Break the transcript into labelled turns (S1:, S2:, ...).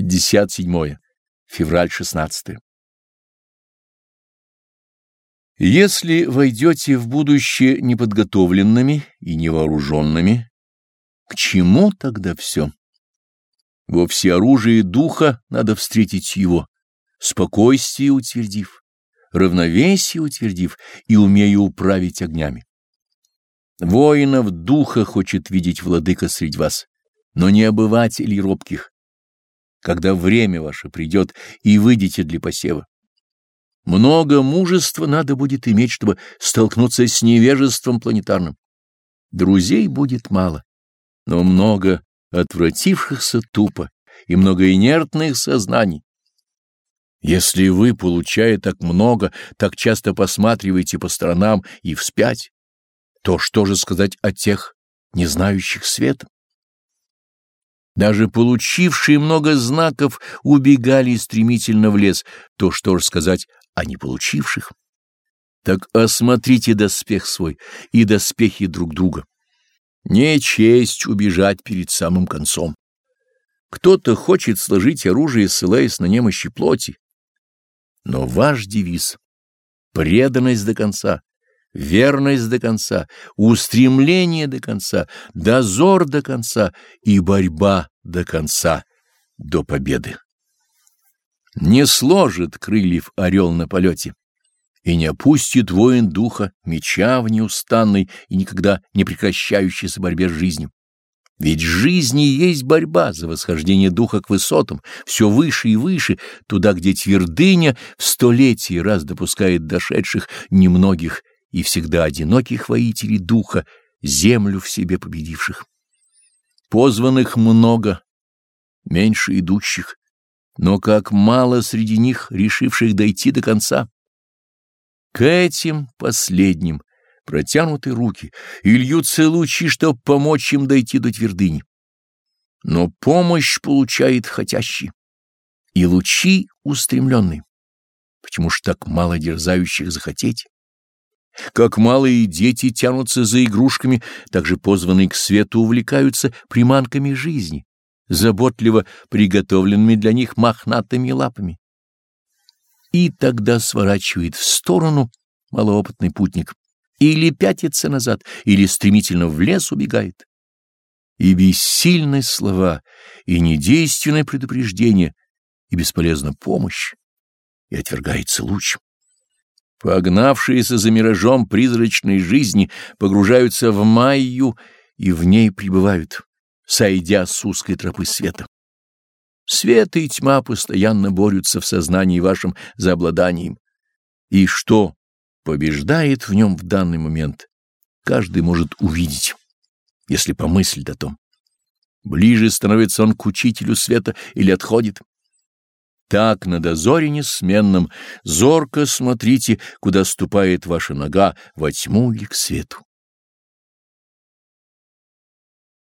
S1: 57. Февраль 16. Если войдете в будущее неподготовленными и невооруженными, к чему тогда все? Во всеоружии духа надо встретить его, спокойствие утвердив, равновесие утвердив и умея управить огнями. Воинов духа хочет видеть владыка среди вас, но не обывателей робких, когда время ваше придет и выйдете для посева. Много мужества надо будет иметь, чтобы столкнуться с невежеством планетарным. Друзей будет мало, но много отвратившихся тупо и много инертных сознаний. Если вы, получая так много, так часто посматриваете по сторонам и вспять, то что же сказать о тех, не знающих света? Даже получившие много знаков убегали стремительно в лес, то что же сказать о не получивших? Так осмотрите доспех свой и доспехи друг друга. Не честь убежать перед самым концом. Кто-то хочет сложить оружие, ссылаясь на немощи плоти. Но ваш девиз — преданность до конца, верность до конца, устремление до конца, дозор до конца и борьба до конца, до победы. Не сложит крыльев орел на полете, и не опустит воин духа меча в неустанной и никогда не прекращающейся борьбе с жизнью. Ведь жизнь и есть борьба за восхождение духа к высотам, все выше и выше, туда, где твердыня в столетии раз допускает дошедших немногих и всегда одиноких воителей духа, землю в себе победивших. Позванных много, меньше идущих, но как мало среди них, решивших дойти до конца. К этим последним протянуты руки, и льются лучи, чтобы помочь им дойти до твердыни. Но помощь получает хотящий, и лучи устремленные. Почему ж так мало дерзающих захотеть? Как малые дети тянутся за игрушками, так же позванные к свету увлекаются приманками жизни, заботливо приготовленными для них мохнатыми лапами. И тогда сворачивает в сторону малоопытный путник, или пятится назад, или стремительно в лес убегает. И бессильны слова, и недейственное предупреждение, и бесполезна помощь, и отвергается луч. Погнавшиеся за миражом призрачной жизни погружаются в майю и в ней пребывают, сойдя с узкой тропы света. Свет и тьма постоянно борются в сознании вашем за обладанием. И что побеждает в нем в данный момент, каждый может увидеть, если помыслит о том. Ближе становится он к учителю света или отходит. Так на дозоре несменном зорко смотрите, куда ступает ваша нога, во тьму или к свету.